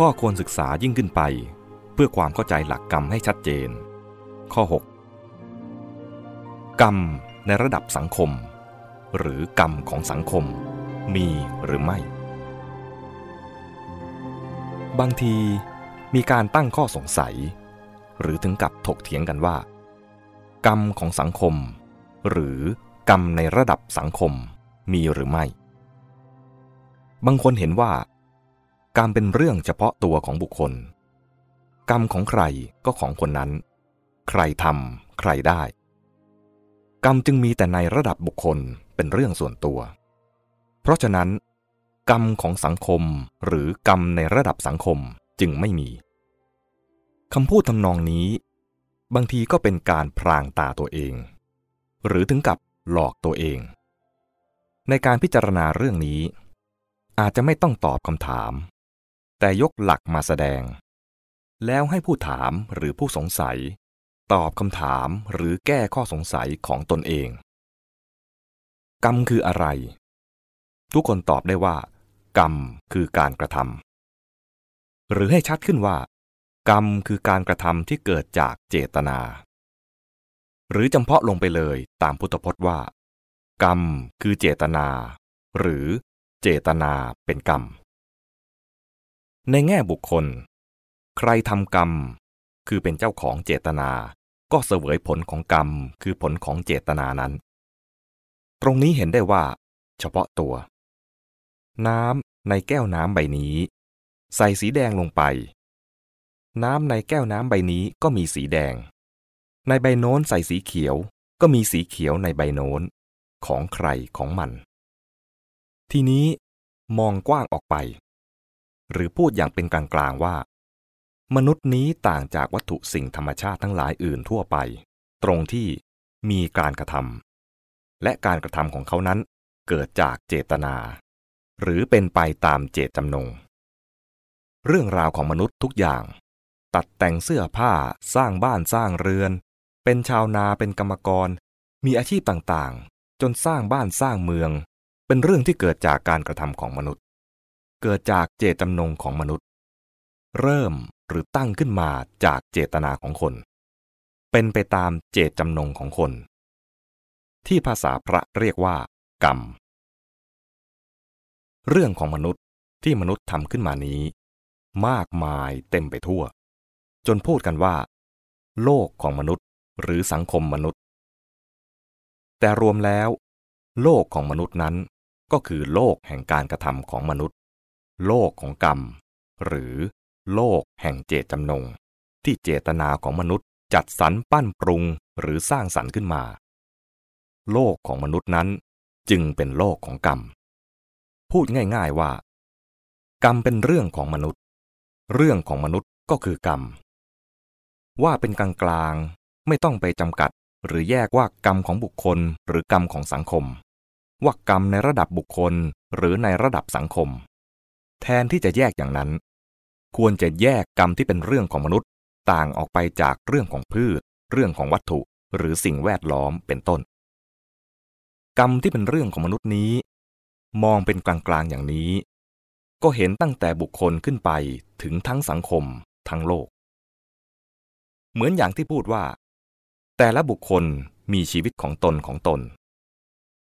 ข้อควรศึกษายิ่งขึ้นไป เพื่อความเข้าใจหลักกรรมให้ชัดเจน ข้อ 6 กรรมในระดับสังคม หรือกรรมของสังคม มีหรือไม่ บางทีมีการตั้งข้อสงสัย หรือถึงกับถกเถียงกันว่า กรรมของสังคม หรือกรรมในระดับสังคมมีหรือไม่ บางคนเห็นว่า กรรมเป็นเรื่องเฉพาะตัวของบุคคล กรรมของใครก็ของคนนั้น ใครทำใครได้ กรรมจึงมีแต่ในระดับบุคคลเป็นเรื่องส่วนตัว เพราะฉะนั้น กรรมของสังคมหรือกรรมในระดับสังคมจึงไม่มีคำพูดทำนองนี้ บางทีก็เป็นการพรางตาตัวเอง หรือถึงกับหลอกตัวเอง ในการพิจารณาเรื่องนี้ อาจจะไม่ต้องตอบคำถาม แต่ยกหลักมาแสดง แล้วให้ผู้ถามหรือผู้สงสัย ตอบคำถามหรือแก้ข้อสงสัยของตนเอง กรรมคืออะไร ทุกคนตอบได้ว่า กรรมคือการกระทำหรือให้ชัดขึ้นว่า กรรมคือการกระทำที่เกิดจากเจตนา หรือจำเพาะลงไปเลยตามพุทธพจน์ว่า กรรมคือเจตนา หรือเจตนาเป็นกรรม ในแง่บุคคล ใครทำกรรม คือเป็นเจ้าของเจตนา ก็เสวยผลของกรรม คือผลของเจตนานั้น ตรงนี้เห็นได้ว่า เฉพาะตัว น้ำในแก้วน้ำใบนี้ ใส่สีแดงลงไป น้ำในแก้วน้ำใบนี้ก็มีสีแดง ในใบโน้นใส่สีเขียว ก็มีสีเขียวในใบโน้น ของใครของมัน ทีนี้มองกว้างออกไป หรือพูดอย่างเป็นกลางๆว่า มนุษย์นี้ต่างจากวัตถุสิ่งธรรมชาติทั้งหลายอื่นทั่วไป ตรงที่มีการกระทำและการกระทำของเขานั้นเกิดจากเจตนา หรือเป็นไปตามเจตจำนง เรื่องราวของมนุษย์ทุกอย่าง ตัดแต่งเสื้อผ้าสร้างบ้านสร้างเรือน เป็นชาวนาเป็นกรรมกร มีอาชีพต่างๆ จนสร้างบ้านสร้างเมือง เป็นเรื่องที่เกิดจากการกระทำของมนุษย์ เกิดจากเจตจำนงของมนุษย์ เริ่มหรือตั้งขึ้นมาจากเจตนาของคน เป็นไปตามเจตจำนงของคน ที่ภาษาพระเรียกว่า กรรม เรื่องของมนุษย์ที่มนุษย์ทำขึ้นมานี้ มากมายเต็มไปทั่ว จนพูดกันว่า โลกของมนุษย์หรือสังคมมนุษย์ แต่รวมแล้ว โลกของมนุษย์นั้นก็คือโลกแห่งการกระทำของมนุษย์ โลกของกรรม หรือโลกแห่งเจตจำนง ที่เจตนาของมนุษย์จัดสรรปั้นปรุงหรือสร้างสรรค์ขึ้นมา โลกของมนุษย์นั้นจึงเป็นโลกของกรรม พูดง่าย ๆว่า กรรมเป็นเรื่องของมนุษย์ เรื่องของมนุษย์ก็คือกรรม ว่าเป็นกลางกลางไม่ต้องไปจำกัดหรือแยกว่ากรรมของบุคคลหรือกรรมของสังคม ว่ากรรมในระดับบุคคลหรือในระดับสังคม แทนที่จะแยกอย่างนั้น ควรจะแยกกรรมที่เป็นเรื่องของมนุษย์ ต่างออกไปจากเรื่องของพืช เรื่องของวัตถุ หรือสิ่งแวดล้อมเป็นต้น กรรมที่เป็นเรื่องของมนุษย์นี้ มองเป็นกลางๆอย่างนี้ ก็เห็นตั้งแต่บุคคลขึ้นไปถึงทั้งสังคม ทั้งโลก เหมือนอย่างที่พูดว่า แต่ละบุคคลมีชีวิตของตนของตน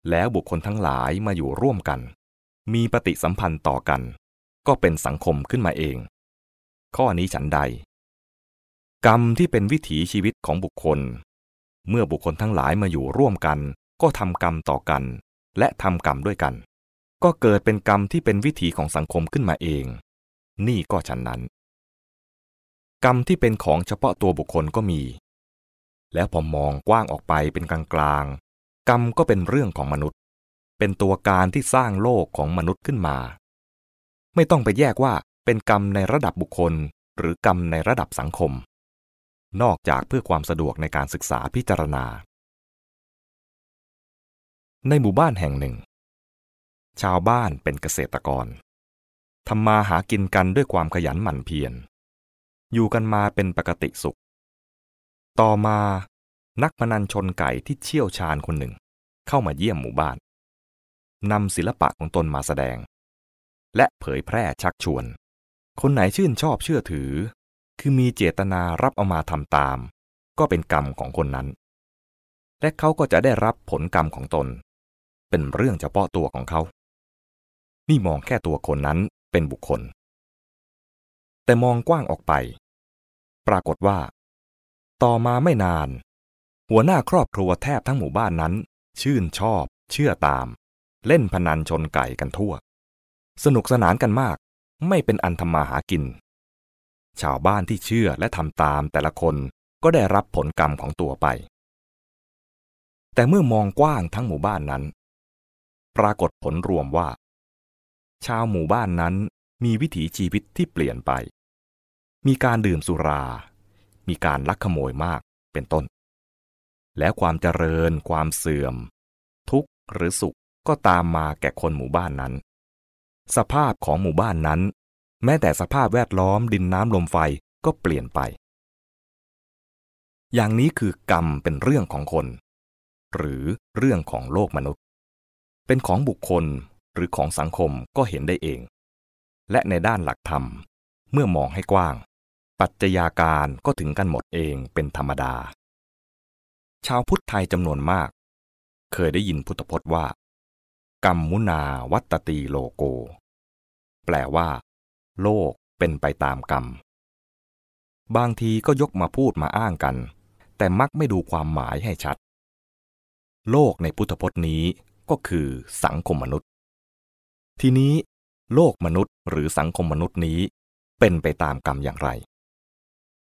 แล้วบุคคลทั้งหลายมาอยู่ร่วมกัน มีปฏิสัมพันธ์ต่อกัน ก็เป็นสังคมขึ้นมาเอง ข้อนี้ฉันใด กรรมที่เป็นวิถีชีวิตของบุคคล เมื่อบุคคลทั้งหลายมาอยู่ร่วมกัน ก็ทำกรรมต่อกัน และทำกรรมด้วยกัน ก็เกิดเป็นกรรมที่เป็นวิถีของสังคมขึ้นมาเอง นี่ก็ฉันนั้น กรรมที่เป็นของเฉพาะตัวบุคคลก็มี แล้วพอมองกว้างออกไปเป็นกลางกลางกรรมก็เป็นเรื่องของมนุษย์ เป็นตัวการที่สร้างโลกของมนุษย์ขึ้นมา ไม่ต้องไปแยกว่าเป็นกรรมในระดับบุคคล หรือกรรมในระดับสังคม นอกจากเพื่อความสะดวกในการศึกษาพิจารณา ในหมู่บ้านแห่งหนึ่ง ชาวบ้านเป็นเกษตรกรทำมาหากินกันด้วยความขยันหมั่นเพียรอยู่กันมาเป็นปกติสุข ต่อมานักพนันชนไก่ที่เชี่ยวชาญคนหนึ่ง เข้ามาเยี่ยมหมู่บ้านนำศิลปะของตนมาแสดง และเผยแพร่ชักชวน คนไหนชื่นชอบเชื่อถือ คือมีเจตนารับเอามาทำตาม ก็เป็นกรรมของคนนั้น และเขาก็จะได้รับผลกรรมของตน เป็นเรื่องเฉพาะตัวของเขา นี่มองแค่ตัวคนนั้นเป็นบุคคล แต่มองกว้างออกไป ปรากฏว่า ต่อมาไม่นาน หัวหน้าครอบครัวแทบทั้งหมู่บ้านนั้น ชื่นชอบ เชื่อตาม เล่นพนันชนไก่กันทั่ว สนุกสนานกันมาก ไม่เป็นอันทำมาหากิน ชาวบ้านที่เชื่อและทำตามแต่ละคนก็ได้รับผลกรรมของตัวไป แต่เมื่อมองกว้างทั้งหมู่บ้านนั้น ปรากฏผลรวมว่า ชาวหมู่บ้านนั้นมีวิถีชีวิตที่เปลี่ยนไป มีการดื่มสุรา มีการลักขโมยมากเป็นต้น แล้วความเจริญ ความเสื่อม ทุกข์หรือสุขก็ตามมาแก่คนหมู่บ้านนั้น สภาพของหมู่บ้านนั้น แม้แต่สภาพแวดล้อมดินน้ำลมไฟก็เปลี่ยนไป อย่างนี้คือกรรมเป็นเรื่องของคน หรือเรื่องของโลกมนุษย์ เป็นของบุคคลหรือของสังคมก็เห็นได้เอง และในด้านหลักธรรม เมื่อมองให้กว้าง ปัจจัยาการก็ถึงกันหมดเองเป็นธรรมดา ชาวพุทธไทยจำนวนมาก เคยได้ยินพุทธพจน์ว่า กรรมมุนาวัตตีโลโก แปลว่า โลกเป็นไปตามกรรม บางทีก็ยกมาพูดมาอ้างกัน แต่มักไม่ดูความหมายให้ชัด โลกในพุทธพจน์นี้ก็คือสังคมมนุษย์ ทีนี้โลกมนุษย์หรือสังคมมนุษย์นี้ เป็นไปตามกรรมอย่างไร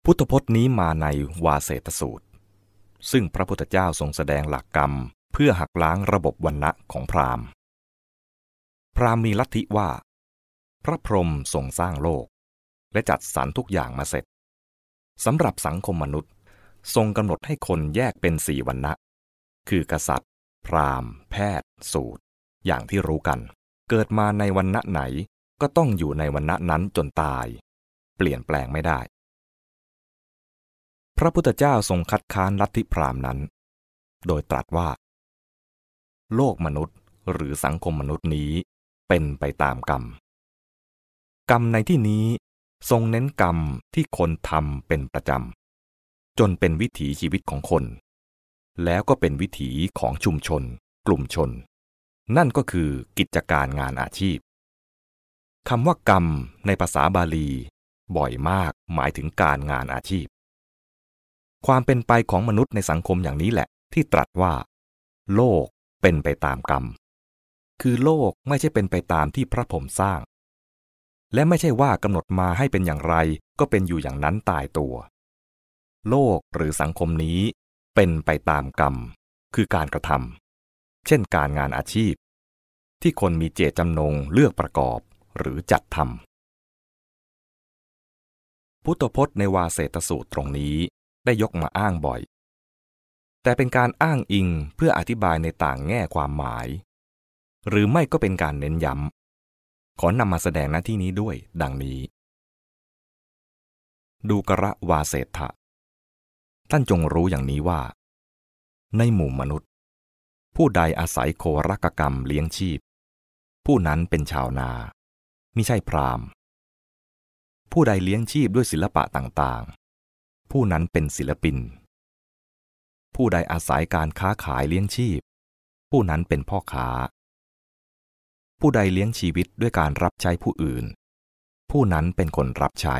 พุทธพจน์นี้มาในวาเสตสูตร ซึ่งพระพุทธเจ้าทรงแสดงหลักกรรม เพื่อหักล้างระบบวันณะของพราหมณ์ พราหมณ์มีลัทธิว่า พระพรหมทรงสร้างโลก และจัดสรรทุกอย่างมาเสร็จสำหรับสังคมมนุษย์ ทรงกำหนดให้คนแยกเป็นสี่วันณะ คือกษัตริย์ พราหมณ์ แพทย์ สูตร อย่างที่รู้กัน เกิดมาในวันณะไหนก็ต้องอยู่ในวันณะนั้นจนตาย เปลี่ยนแปลงไม่ได้ พระพุทธเจ้าทรงคัดค้านลัทธิพราหมณ์นั้น โดยตรัสว่า โลกมนุษย์หรือสังคมมนุษย์นี้เป็นไปตามกรรม กรรมในที่นี้ทรงเน้นกรรมที่คนทำเป็นประจำจนเป็นวิถีชีวิตของคน แล้วก็เป็นวิถีของชุมชน กลุ่มชน นั่นก็คือกิจการงานอาชีพคำว่ากรรมในภาษาบาลี บ่อยมากหมายถึงการงานอาชีพ ความเป็นไปของมนุษย์ในสังคมอย่างนี้แหละ ที่ตรัสว่า โลก เป็นไปตามกรรม คือโลกไม่ใช่เป็นไปตามที่พระผมสร้าง และไม่ใช่ว่ากำหนดมาให้เป็นอย่างไรก็เป็นอยู่อย่างนั้นตายตัว โลกหรือสังคมนี้เป็นไปตามกรรม คือการกระทำเช่นการงานอาชีพ ที่คนมีเจตจำนงเลือกประกอบหรือจัดทำพุทธพจน์ในวาเสตสูตรตรงนี้ได้ยกมาอ้างบ่อย แต่เป็นการอ้างอิงเพื่ออธิบายในต่างแง่ความหมาย หรือไม่ก็เป็นการเน้นย้ำ ขอนำมาแสดงหน้าที่นี้ด้วยดังนี้ ดูกระวาเสถะท่านจงรู้อย่างนี้ว่า ในหมู่มนุษย์ ผู้ใดอาศัยโครกกรรมเลี้ยงชีพ ผู้นั้นเป็นชาวนามิใช่พรามผู้ใดเลี้ยงชีพด้วยศิลปะต่างๆ ผู้นั้นเป็นศิลปิน ผู้ใดอาศัยการค้าขายเลี้ยงชีพ ผู้นั้นเป็นพ่อค้า ผู้ใดเลี้ยงชีวิตด้วยการรับใช้ผู้อื่น ผู้นั้นเป็นคนรับใช้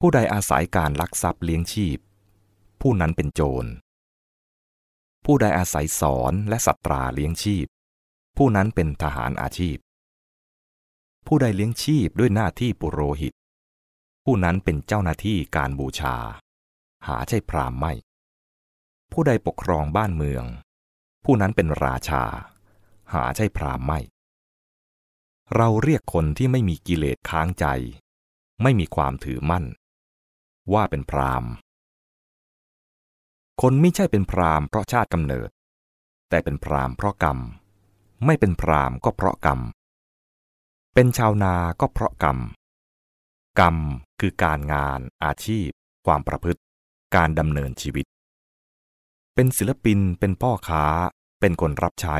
ผู้ใดอาศัยการลักทรัพย์เลี้ยงชีพ ผู้นั้นเป็นโจร ผู้ใดอาศัยสอนและสัตราเลี้ยงชีพ ผู้นั้นเป็นทหารอาชีพ ผู้ใดเลี้ยงชีพด้วยหน้าที่ปุโรหิต ผู้นั้นเป็นเจ้าหน้าที่การบูชา หาใช่พรามไม่ ผู้ใดปกครองบ้านเมือง ผู้นั้นเป็นราชา หาใช่พรามไม่ เราเรียกคนที่ไม่มีกิเลสค้างใจ ไม่มีความถือมั่น ว่าเป็นพรามคนไม่ใช่เป็นพรามเพราะชาติกำเนิด แต่เป็นพรามเพราะกรรม ไม่เป็นพรามก็เพราะกรรม เป็นชาวนาก็เพราะกรรม กรรมคือการงานอาชีพ ความประพฤติ การดำเนินชีวิต เป็นศิลปิน เป็นพ่อค้า เป็นคนรับใช้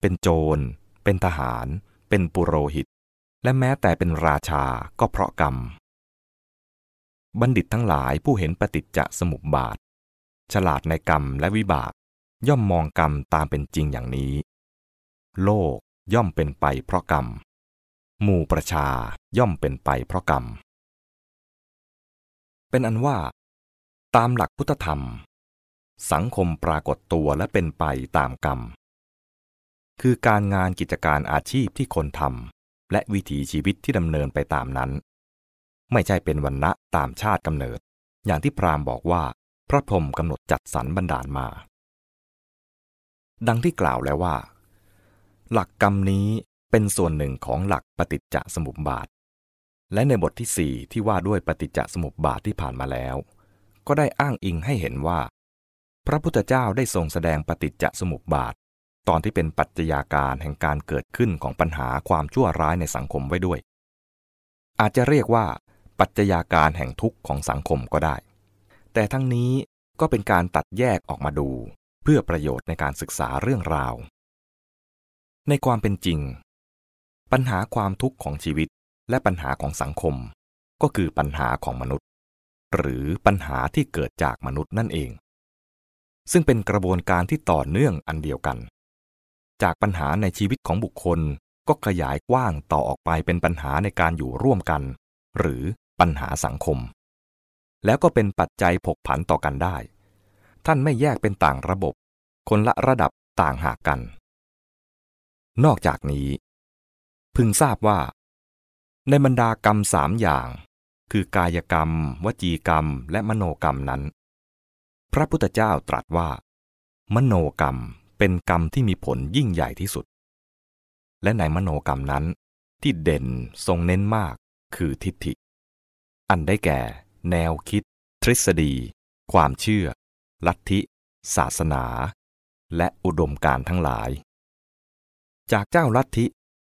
เป็นโจร เป็นทหาร เป็นปุโรหิต และแม้แต่เป็นราชาก็เพราะกรรม บัณฑิตทั้งหลายผู้เห็นปฏิจจสมุปบาท ฉลาดในกรรมและวิบาก ย่อมมองกรรมตามเป็นจริงอย่างนี้ โลกย่อมเป็นไปเพราะกรรม หมู่ประชาย่อมเป็นไปเพราะกรรม เป็นอันว่า ตามหลักพุทธธรรม สังคมปรากฏตัวและเป็นไปตามกรรม คือการงานกิจการอาชีพที่คนทำและวิถีชีวิตที่ดำเนินไปตามนั้น ไม่ใช่เป็นวันณะตามชาติกำเนิด อย่างที่พราหมณ์บอกว่า พระพรหมกำหนดจัดสรรบันดาลมา ดังที่กล่าวแล้วว่า หลักกรรมนี้เป็นส่วนหนึ่งของหลักปฏิจจสมุปบาท และในบทที่สี่ที่ว่าด้วยปฏิจจสมุปบาทที่ผ่านมาแล้ว ก็ได้อ้างอิงให้เห็นว่า พระพุทธเจ้าได้ทรงแสดงปฏิจจสมุปบาท ตอนที่เป็นปัจจัยาการแห่งการเกิดขึ้นของปัญหาความชั่วร้ายในสังคมไว้ด้วย อาจจะเรียกว่า ปัจจัยาการแห่งทุกข์ของสังคมก็ได้ แต่ทั้งนี้ก็เป็นการตัดแยกออกมาดู เพื่อประโยชน์ในการศึกษาเรื่องราว ในความเป็นจริง ปัญหาความทุกข์ของชีวิตและปัญหาของสังคม ก็คือปัญหาของมนุษย์ หรือปัญหาที่เกิดจากมนุษย์นั่นเอง ซึ่งเป็นกระบวนการที่ต่อเนื่องอันเดียวกัน จากปัญหาในชีวิตของบุคคลก็ขยายกว้างต่อออกไปเป็นปัญหาในการอยู่ร่วมกัน หรือปัญหาสังคม แล้วก็เป็นปัจจัยผกผันต่อกันได้ ท่านไม่แยกเป็นต่างระบบ คนละระดับต่างหากกัน นอกจากนี้ พึงทราบว่า ในบรรดากรรมสามอย่าง คือกายกรรม วจีกรรม และมโนกรรมนั้น พระพุทธเจ้าตรัสว่า มโนกรรมเป็นกรรมที่มีผลยิ่งใหญ่ที่สุด และในมโนกรรมนั้นที่เด่นทรงเน้นมากคือทิฏฐิ อันได้แก่ แนวคิด ทฤษฎี ความเชื่อ ลัทธิ ศาสนา และอุดมการทั้งหลาย จากเจ้าลัทธิ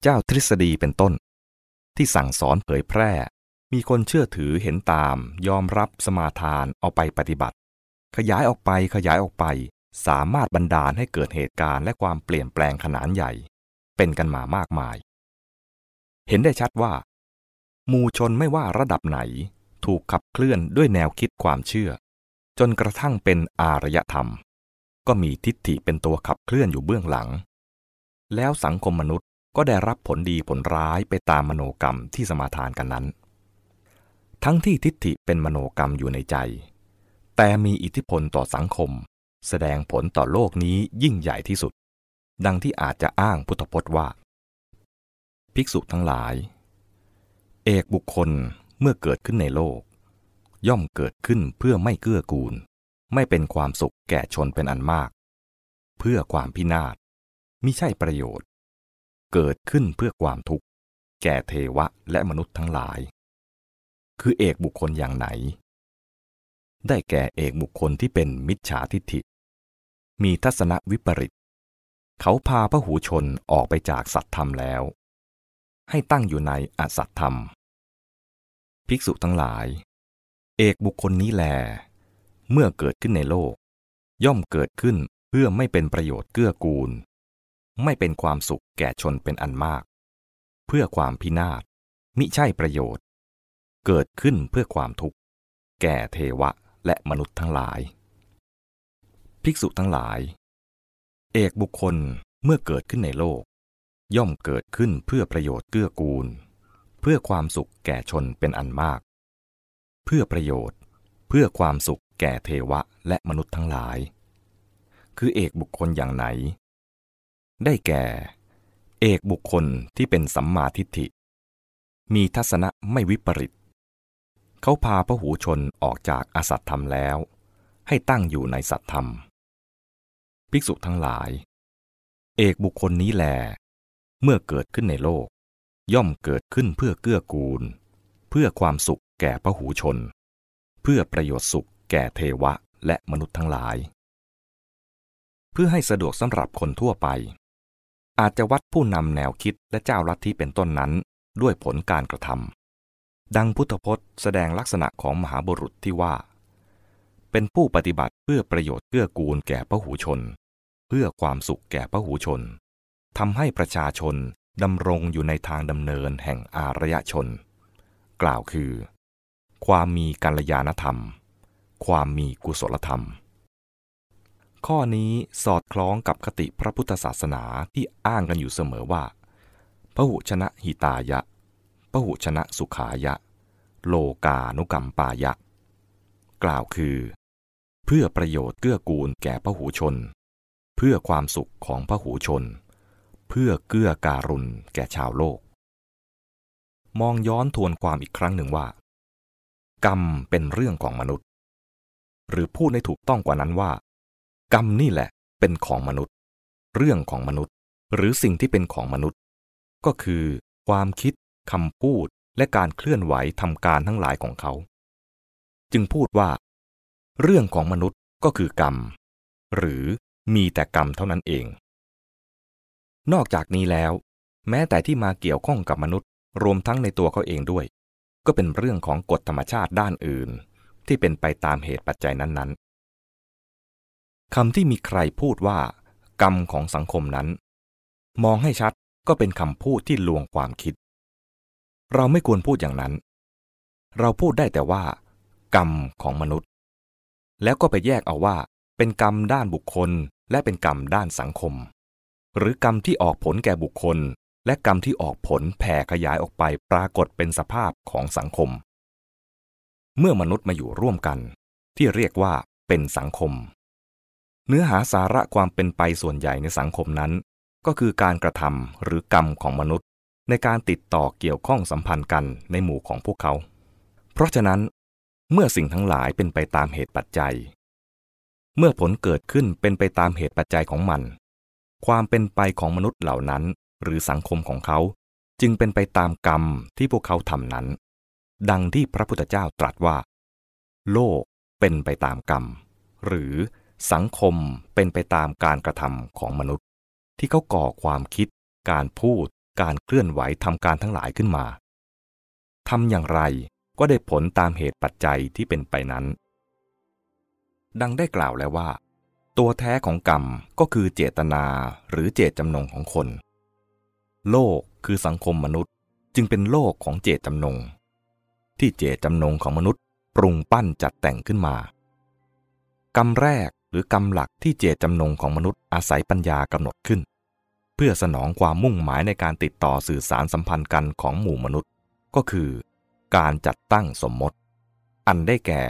เจ้าทฤษฎีเป็นต้น ที่สั่งสอนเผยแพร่ มีคนเชื่อถือเห็นตามยอมรับสมาทานเอาไปปฏิบัติ ขยายออกไปขยายออกไป สามารถบันดาลให้เกิดเหตุการณ์และความเปลี่ยนแปลงขนาดใหญ่ เป็นกันมามากมาย เห็นได้ชัดว่า มูชนไม่ว่าระดับไหนถูกขับเคลื่อนด้วยแนวคิดความเชื่อ จนกระทั่งเป็นอารยธรรม ก็มีทิฏฐิเป็นตัวขับเคลื่อนอยู่เบื้องหลัง แล้วสังคมมนุษย์ก็ได้รับผลดีผลร้ายไปตามมโนกรรมที่สมาทานกันนั้น ทั้งที่ทิฏฐิเป็นมโนกรรมอยู่ในใจ แต่มีอิทธิพลต่อสังคม แสดงผลต่อโลกนี้ยิ่งใหญ่ที่สุด ดังที่อาจจะอ้างพุทธพจน์ว่า ภิกษุทั้งหลาย เอกบุคคลเมื่อเกิดขึ้นในโลก ย่อมเกิดขึ้นเพื่อไม่เกื้อกูล ไม่เป็นความสุขแก่ชนเป็นอันมาก เพื่อความพินาศมิใช่ประโยชน์ เกิดขึ้นเพื่อความทุกข์ แก่เทวะและมนุษย์ทั้งหลาย คือเอกบุคคลอย่างไหน ได้แก่เอกบุคคลที่เป็นมิจฉาทิฏฐิ มีทัศนวิปริต เขาพาพระหูชนออกไปจากสัตธรรมแล้ว ให้ตั้งอยู่ในอสัตธรรม ภิกษุทั้งหลาย เอกบุคคลนี้แล เมื่อเกิดขึ้นในโลก ย่อมเกิดขึ้นเพื่อไม่เป็นประโยชน์เกื้อกูล ไม่เป็นความสุขแก่ชนเป็นอันมาก เพื่อความพินาศมิใช่ประโยชน์ เกิดขึ้นเพื่อความทุกข์ แก่เทวะ และมนุษย์ทั้งหลาย ภิกษุทั้งหลาย เอกบุคคลเมื่อเกิดขึ้นในโลก ย่อมเกิดขึ้นเพื่อประโยชน์เกื้อกูล เพื่อความสุขแก่ชนเป็นอันมาก เพื่อประโยชน์ เพื่อความสุขแก่เทวะและมนุษย์ทั้งหลาย คือเอกบุคคลอย่างไหน ได้แก่ เอกบุคคลที่เป็นสัมมาทิฏฐิ มีทัศนะไม่วิปริต เขาพาพระหูชนออกจากอสัตธรรมแล้ว ให้ตั้งอยู่ในสัตธรรม ภิกษุทั้งหลาย เอกบุคคลนี้แล เมื่อเกิดขึ้นในโลก ย่อมเกิดขึ้นเพื่อเกื้อกูล เพื่อความสุขแก่พระหูชน เพื่อประโยชน์สุขแก่เทวะและมนุษย์ทั้งหลาย เพื่อให้สะดวกสำหรับคนทั่วไป อาจจะวัดผู้นำแนวคิดและเจ้าลัทธิเป็นต้นนั้นด้วยผลการกระทำ ดังพุทธพจน์แสดงลักษณะของมหาบุรุษที่ว่า เป็นผู้ปฏิบัติเพื่อประโยชน์เกื้อกูลแก่พระหูชน เพื่อความสุขแก่พระหูชนทำให้ประชาชนดำรงอยู่ในทางดำเนินแห่งอารยชน กล่าวคือ ความมีกัลยาณธรรม ความมีกุศลธรรม ข้อนี้สอดคล้องกับคติพระพุทธศาสนาที่อ้างกันอยู่เสมอว่าพระหุชนะหิตายะ พหุชนะสุขายะ โลกานุกรรมปายะ กล่าวคือ เพื่อประโยชน์เกื้อกูลแก่พหูชน เพื่อความสุขของพหูชน เพื่อเกื้อการุณแก่ชาวโลก มองย้อนทวนความอีกครั้งหนึ่งว่า กรรมเป็นเรื่องของมนุษย์ หรือพูดในถูกต้องกว่านั้นว่า กรรมนี่แหละเป็นของมนุษย์ เรื่องของมนุษย์ หรือสิ่งที่เป็นของมนุษย์ ก็คือความคิด คำพูดและการเคลื่อนไหวทำการทั้งหลายของเขา จึงพูดว่า เรื่องของมนุษย์ก็คือกรรม หรือมีแต่กรรมเท่านั้นเอง นอกจากนี้แล้ว แม้แต่ที่มาเกี่ยวข้องกับมนุษย์ รวมทั้งในตัวเขาเองด้วย ก็เป็นเรื่องของกฎธรรมชาติด้านอื่น ที่เป็นไปตามเหตุปัจจัยนั้นๆคำที่มีใครพูดว่า กรรมของสังคมนั้น มองให้ชัดก็เป็นคำพูดที่ลวงความคิด เราไม่ควรพูดอย่างนั้น เราพูดได้แต่ว่า กรรมของมนุษย์ แล้วก็ไปแยกเอาว่า เป็นกรรมด้านบุคคล และเป็นกรรมด้านสังคม หรือกรรมที่ออกผลแก่บุคคล และกรรมที่ออกผลแผ่ขยายออกไปปรากฏเป็นสภาพของสังคม เมื่อมนุษย์มาอยู่ร่วมกัน ที่เรียกว่าเป็นสังคม เนื้อหาสาระความเป็นไปส่วนใหญ่ในสังคมนั้น ก็คือการกระทำหรือกรรมของมนุษย์ ในการติดต่อเกี่ยวข้องสัมพันธ์กันในหมู่ของพวกเขา เพราะฉะนั้น เมื่อสิ่งทั้งหลายเป็นไปตามเหตุปัจจัย เมื่อผลเกิดขึ้นเป็นไปตามเหตุปัจจัยของมัน ความเป็นไปของมนุษย์เหล่านั้น หรือสังคมของเขา จึงเป็นไปตามกรรมที่พวกเขาทำนั้น ดังที่พระพุทธเจ้าตรัสว่า โลกเป็นไปตามกรรม หรือสังคมเป็นไปตามการกระทำของมนุษย์ ที่เขาก่อความคิด การพูด การเคลื่อนไหวทำการทั้งหลายขึ้นมาทำอย่างไรก็ได้ผลตามเหตุปัจจัยที่เป็นไปนั้น ดังได้กล่าวแล้วว่า ตัวแท้ของกรรมก็คือเจตนาหรือเจตจำนงของคน โลกคือสังคมมนุษย์จึงเป็นโลกของเจตจำนง ที่เจตจำนงของมนุษย์ปรุงปั้นจัดแต่งขึ้นมา กรรมแรกหรือกรรมหลักที่เจตจำนงของมนุษย์อาศัยปัญญากำหนดขึ้น เพื่อสนองความมุ่งหมายในการติดต่อสื่อสารสัมพันธ์กันของหมู่มนุษย์ ก็คือ การจัดตั้งสมมติ อันได้แก่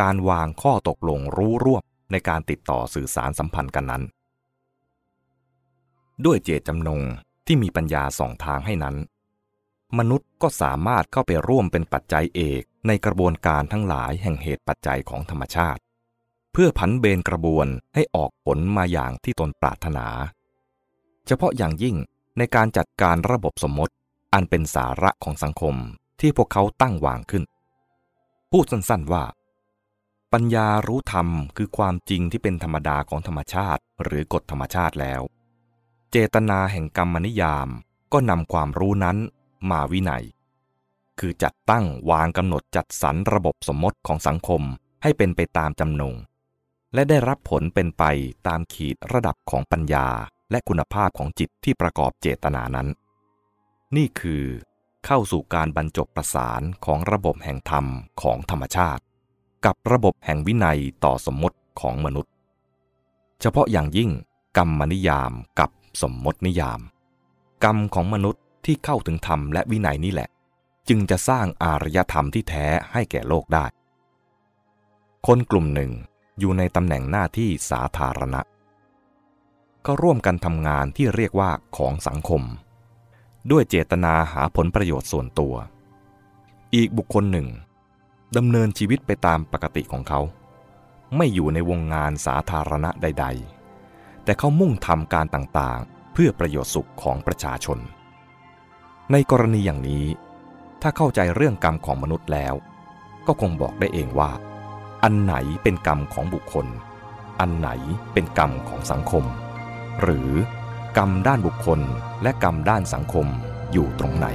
การวางข้อตกลงรู้ร่วมในการติดต่อสื่อสารสัมพันธ์กันนั้น ด้วยเจตจำนงที่มีปัญญาสองทางให้นั้น มนุษย์ก็สามารถเข้าไปร่วมเป็นปัจจัยเอกในกระบวนการทั้งหลายแห่งเหตุปัจจัยของธรรมชาติ เพื่อผันเบนกระบวนให้ออกผลมาอย่างที่ตนปรารถนา เฉพาะอย่างยิ่งในการจัดการระบบสมมติ อันเป็นสาระของสังคมที่พวกเขาตั้งวางขึ้น พูดสั้นๆว่า ปัญญารู้ธรรมคือความจริงที่เป็นธรรมดาของธรรมชาติ หรือกฎธรรมชาติแล้ว เจตนาแห่งกรรมนิยามก็นำความรู้นั้นมาวินัย คือจัดตั้งวางกำหนดจัดสรรระบบสมมติของสังคมให้เป็นไปตามจำนงและได้รับผลเป็นไปตามขีดระดับของปัญญา และคุณภาพของจิตที่ประกอบเจตนานั้น นี่คือเข้าสู่การบรรจบประสานของระบบแห่งธรรมของธรรมชาติ กับระบบแห่งวินัยต่อสมมติของมนุษย์ เฉพาะอย่างยิ่งกรรมนิยามกับสมมตินิยาม กรรมของมนุษย์ที่เข้าถึงธรรมและวินัยนี่แหละ จึงจะสร้างอารยธรรมที่แท้ให้แก่โลกได้ คนกลุ่มหนึ่งอยู่ในตำแหน่งหน้าที่สาธารณะ ก็ร่วมกันทำงานที่เรียกว่าของสังคม ด้วยเจตนาหาผลประโยชน์ส่วนตัว อีกบุคคลหนึ่งดำเนินชีวิตไปตามปกติของเขา ไม่อยู่ในวงงานสาธารณะใด ๆ แต่เขามุ่งทำการต่างๆ เพื่อประโยชน์สุขของประชาชน ในกรณีอย่างนี้ ถ้าเข้าใจเรื่องกรรมของมนุษย์แล้ว ก็คงบอกได้เองว่า อันไหนเป็นกรรมของบุคคล อันไหนเป็นกรรมของสังคม หรือกรรมด้านบุคคลและกรรมด้านสังคมอยู่ตรงไหน